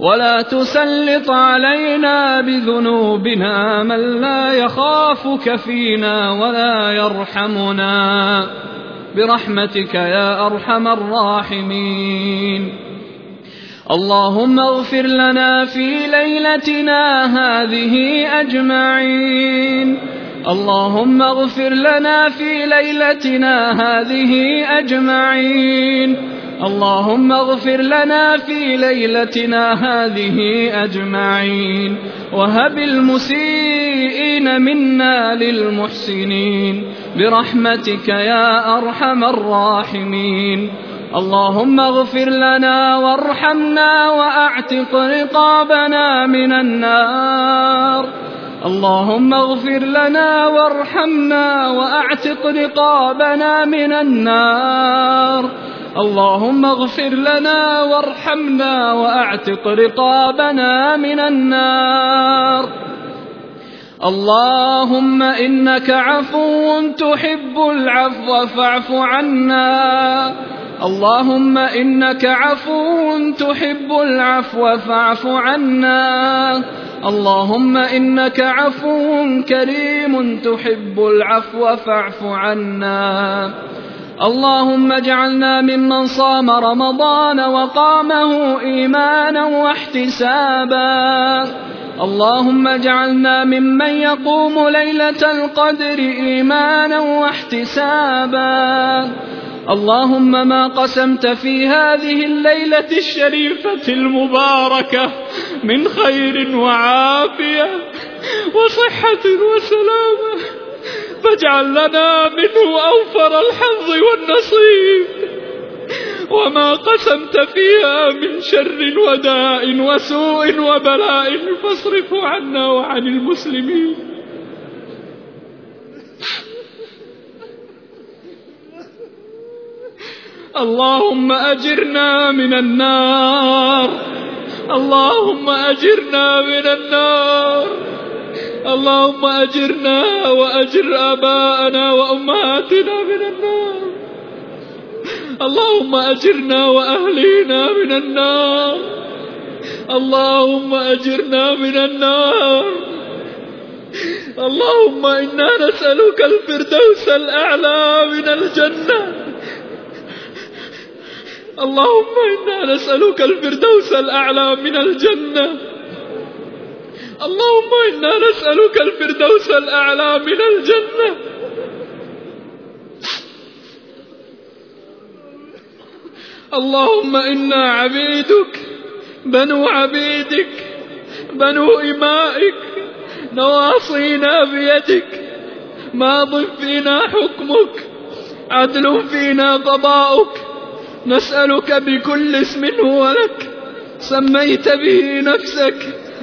ولا تسلط علينا بذنوبنا من لا يخافك فينا ولا يرحمنا. برحمتك يا أرحم الراحمين. اللهم اغفر لنا في ليلتنا هذه أجمعين. اللهم اغفر لنا في ليلتنا هذه أجمعين. اللهم اغفر لنا في ليلتنا هذه أجمعين. وهب المسيئين منا للمحسنين. برحمتك يا أرحم الراحمين. اللهم اغفر لنا وارحمنا وأعتق رقابنا من النار. اللهم اغفر لنا وارحمنا وأعتق رقابنا من النار. اللهم اغفر لنا وارحمنا واعتق رقابنا من النار. اللهم إنك عفو تحب العفو فاعف عنا. اللهم إنك عفو تحب العفو فاعف عنا. اللهم إنك عفو كريم تحب العفو فاعف عنا. اللهم اجعلنا ممن صام رمضان وقامه إيمانا واحتسابا. اللهم اجعلنا ممن يقوم ليلة القدر إيمانا واحتسابا. اللهم ما قسمت في هذه الليلة الشريفة المباركة من خير وعافية وصحة وسلامة. فاجعل لنا منه أوفر الحظ والنصيب. وما قسمت فيها من شر وداء وسوء وبلاء فاصرفه عنا وعن المسلمين. اللهم أجرنا من النار. اللهم أجرنا من النار. اللهم أجرنا وأجر آباءنا وأمهاتنا من النار. اللهم أجرنا وأهلينا من النار. اللهم أجرنا من النار. اللهم إنا نسألك الفردوس الأعلى من الجنة. اللهم إنا نسألك الفردوس الأعلى من الجنة. اللهم إنا نسألك الفردوس الأعلى من الجنة. اللهم إنا عبيدك بنو عبيدك بنو إمائك نواصينا بيدك. ماض فينا حكمك عدل فينا قضاؤك. نسألك بكل اسم هو لك. سميت به نفسك.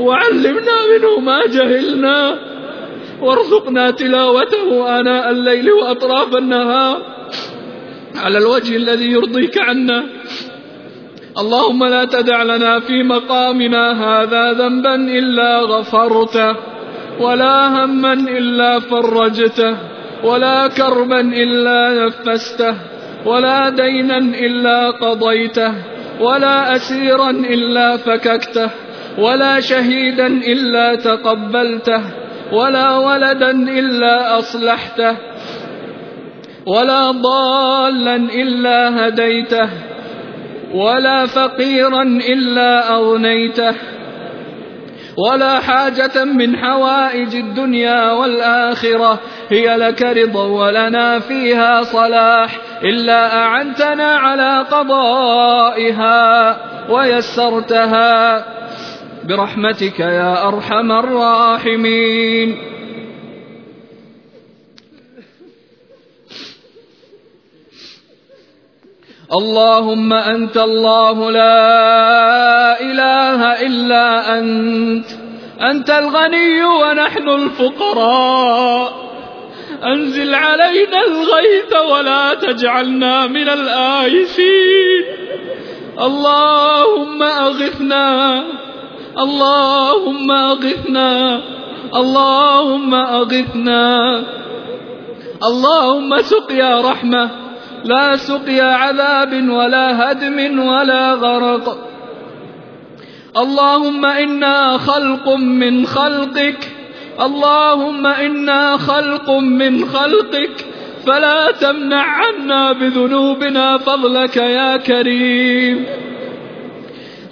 وعلمنا منه ما جهلنا. وارزقنا تلاوته آناء الليل وأطراف النهار. على الوجه الذي يرضيك عنا. اللهم لا تدع لنا في مقامنا هذا ذنبا إلا غفرته ولا هما إلا فرجته ولا كربا إلا نفسته ولا دينا إلا قضيته ولا أسيرا إلا فككته. ولا شهيدا إلا تقبلته ولا ولدا إلا أصلحته ولا ضالا إلا هديته ولا فقيرا إلا أغنيته ولا حاجة من حوائج الدنيا والآخرة هي لك رضا ولنا فيها صلاح إلا أعنتنا على قضائها ويسرتها. برحمتك يا أرحم الراحمين. اللهم أنت الله لا إله إلا أنت. أنت الغني ونحن الفقراء. أنزل علينا الغيث ولا تجعلنا من الآيسين. اللهم أغثنا اللهم أغثنا اللهم أغثنا. اللهم سقيا رحمة لا سقيا عذاب ولا هدم ولا غرق. اللهم إنا خلق من خلقك اللهم إنا خلق من خلقك. فلا تمنع عنا بذنوبنا فضلك يا كريم.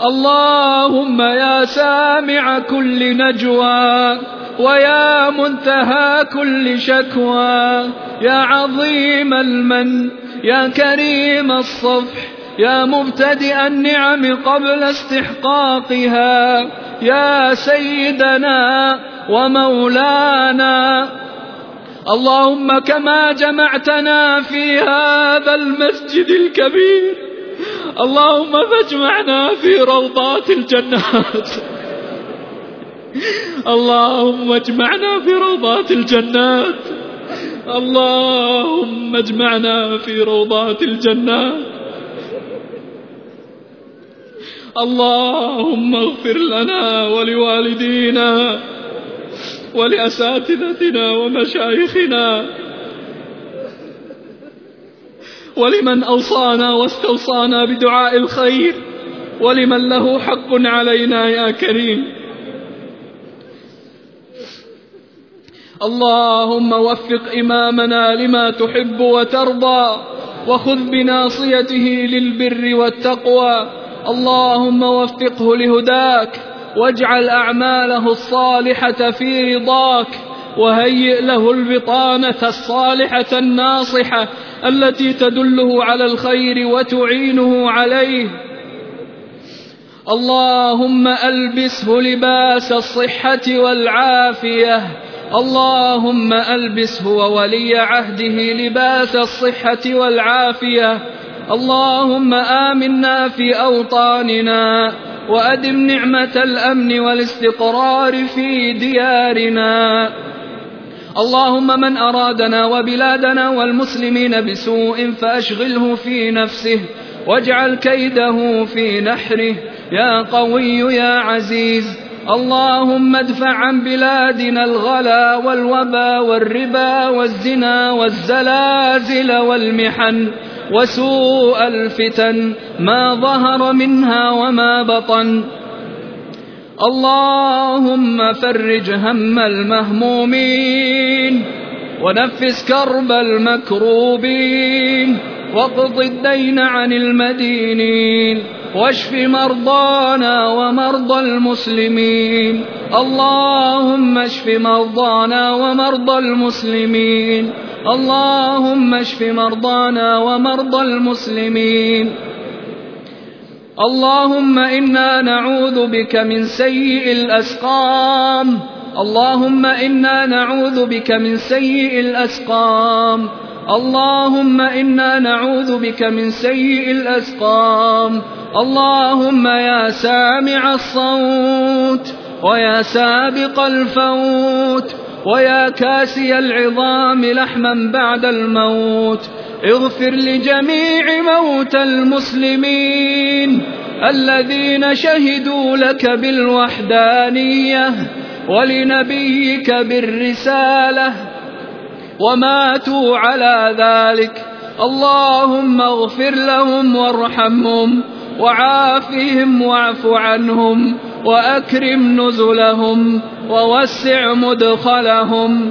اللهم يا سامع كل نجوى ويا منتهى كل شكوى يا عظيم المن يا كريم الصفح يا مبتدئ النعم قبل استحقاقها يا سيدنا ومولانا اللهم كما جمعتنا في هذا المسجد الكبير اللهم فاجمعنا في روضات الجنات. اللهم اجمعنا في روضات الجنات. اللهم اجمعنا في روضات الجنات. اللهم اغفر لنا ولوالدينا ولأساتذتنا ومشايخنا. ولمن أوصانا واستوصانا بدعاء الخير ولمن له حق علينا يا كريم. اللهم وفق إمامنا لما تحب وترضى وخذ بناصيته للبر والتقوى. اللهم وفقه لهداك واجعل أعماله الصالحة في رضاك وهيئ له البطانة الصالحة الناصحة التي تدله على الخير وتعينه عليه. اللهم ألبسه لباس الصحة والعافية. اللهم ألبسه وولي عهده لباس الصحة والعافية. اللهم آمنا في أوطاننا وأدم نعمة الأمن والاستقرار في ديارنا. اللهم من أرادنا وبلادنا والمسلمين بسوء فأشغله في نفسه واجعل كيده في نحره. يا قوي يا عزيز اللهم ادفع عن بلادنا الغلا والوبا والربا والزنا والزلازل والمحن وسوء الفتن ما ظهر منها وما بطن. اللهم فرج هم المهمومين ونفس كرب المكروبين واقض الدين عن المدينين واشف مرضانا ومرضى المسلمين اللهم اشف مرضانا ومرضى المسلمين اللهم اشف مرضانا ومرضى المسلمين اللهم إنا نعوذ بك من سيء الأسقام. اللهم إنا نعوذ بك من سيء الأسقام. اللهم إنا نعوذ بك من سيء الأسقام. اللهم يا سامع الصوت ويا سابق الفوت ويا كاسي العظام لحما بعد الموت. اغفر لجميع موتى المسلمين الذين شهدوا لك بالوحدانية ولنبيك بالرسالة وماتوا على ذلك. اللهم اغفر لهم وارحمهم وعافهم واعف عنهم وأكرم نزلهم ووسع مدخلهم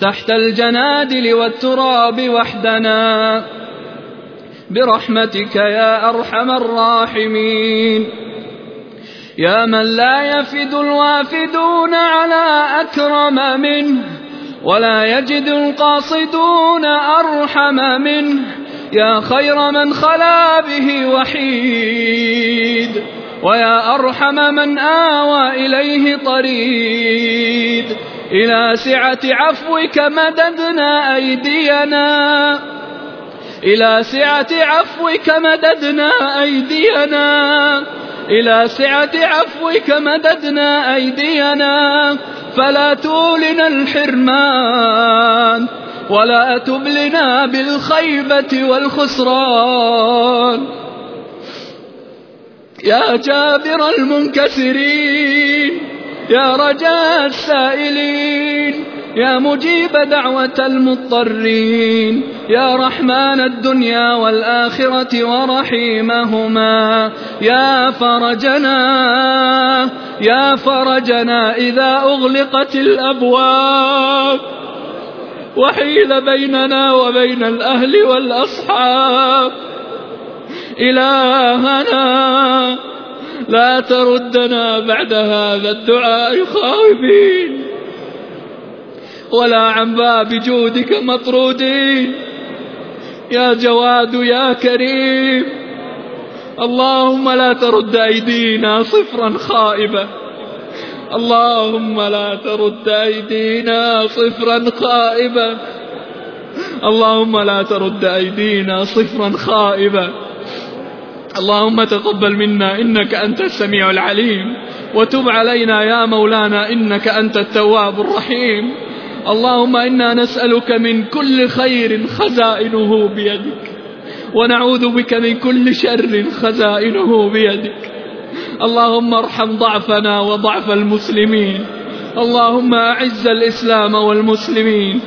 تحت الجنادل والتراب وحدنا. برحمتك يا أرحم الراحمين. يا من لا يفد الوافدون على أكرم منه ولا يجد القاصدون أرحم منه. يا خير من خلا به وحيد ويا أرحم من آوى إليه طريد. إلى سعة عفوك مددنا أيدينا. إلى سعة عفوك مددنا أيدينا. إلى سعة عفوك مددنا أيدينا. فلا تولنا الحرمان ولا تبلنا بالخيبة والخسران. يا جابر المنكسرين يا رجاء السائلين يا مجيب دعوة المضطرين يا رحمن الدنيا والآخرة ورحيمهما يا فرجنا يا فرجنا إذا أغلقت الأبواب وحيل بيننا وبين الأهل والأصحاب إلهنا لا تردنا بعد هذا الدعاء خائبين ولا عن باب جودك مطرودين. يا جواد يا كريم. اللهم لا ترد أيدينا صفرا خائبة. اللهم لا ترد أيدينا صفرا خائبة. اللهم لا ترد أيدينا صفرا خائبة. اللهم تقبل منا إنك أنت السميع العليم وتب علينا يا مولانا إنك أنت التواب الرحيم. اللهم إنا نسألك من كل خير خزائنه بيدك ونعوذ بك من كل شر خزائنه بيدك. اللهم ارحم ضعفنا وضعف المسلمين. اللهم أعز الإسلام والمسلمين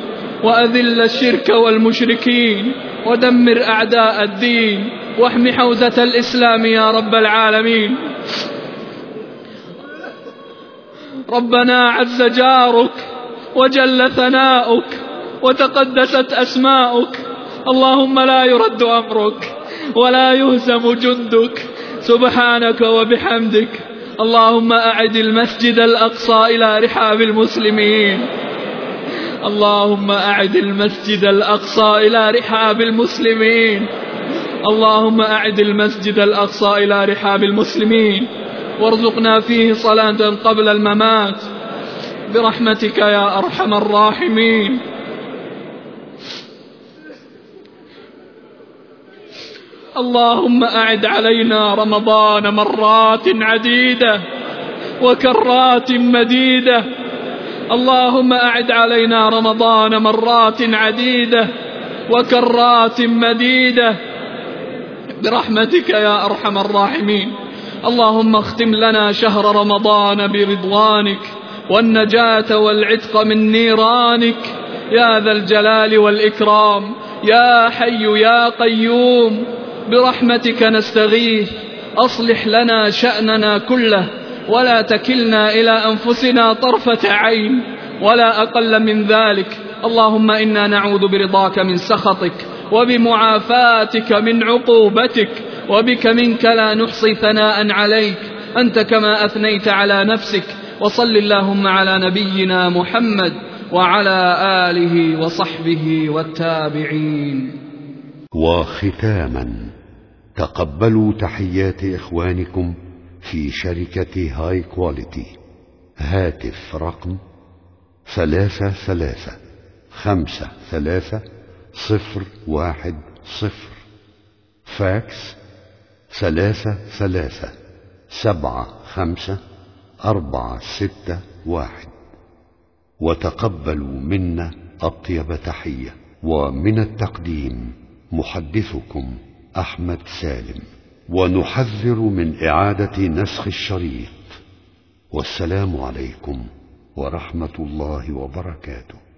وأذل الشرك والمشركين ودمر أعداء الدين واحم حوزة الإسلام يا رب العالمين. ربنا عز جارك وجل ثناؤك وتقدست أسماؤك. اللهم لا يرد أمرك ولا يهزم جندك. سبحانك وبحمدك. اللهم أعد المسجد الأقصى إلى رحاب المسلمين. اللهم أعد المسجد الأقصى إلى رحاب المسلمين. اللهم أعد المسجد الأقصى إلى رحاب المسلمين وارزقنا فيه صلاة قبل الممات. برحمتك يا أرحم الراحمين. اللهم أعد علينا رمضان مرات عديدة وكرات مديدة. اللهم أعد علينا رمضان مرات عديدة وكرات مديدة. برحمتك يا أرحم الراحمين. اللهم اختم لنا شهر رمضان برضوانك والنجاة والعتق من نيرانك. يا ذا الجلال والإكرام يا حي يا قيوم برحمتك نستغيث. أصلح لنا شأننا كله ولا تكلنا إلى أنفسنا طرفة عين ولا أقل من ذلك. اللهم إنا نعوذ برضاك من سخطك وبمعافاتك من عقوبتك وبك منك لا نحصي ثناء عليك. أنت كما أثنيت على نفسك وصل اللهم على نبينا محمد وعلى آله وصحبه والتابعين. وختاما تقبلوا تحيات إخوانكم في شركة High Quality هاتف رقم ثلاثة ثلاثة خمسة ثلاثة صفر واحد صفر. فاكس ثلاثة ثلاثة سبعة خمسة أربعة ستة واحد. وتقبلوا منا أطيب تحية. ومن التقديم محدثكم أحمد سالم. ونحذر من إعادة نسخ الشريط. والسلام عليكم ورحمة الله وبركاته.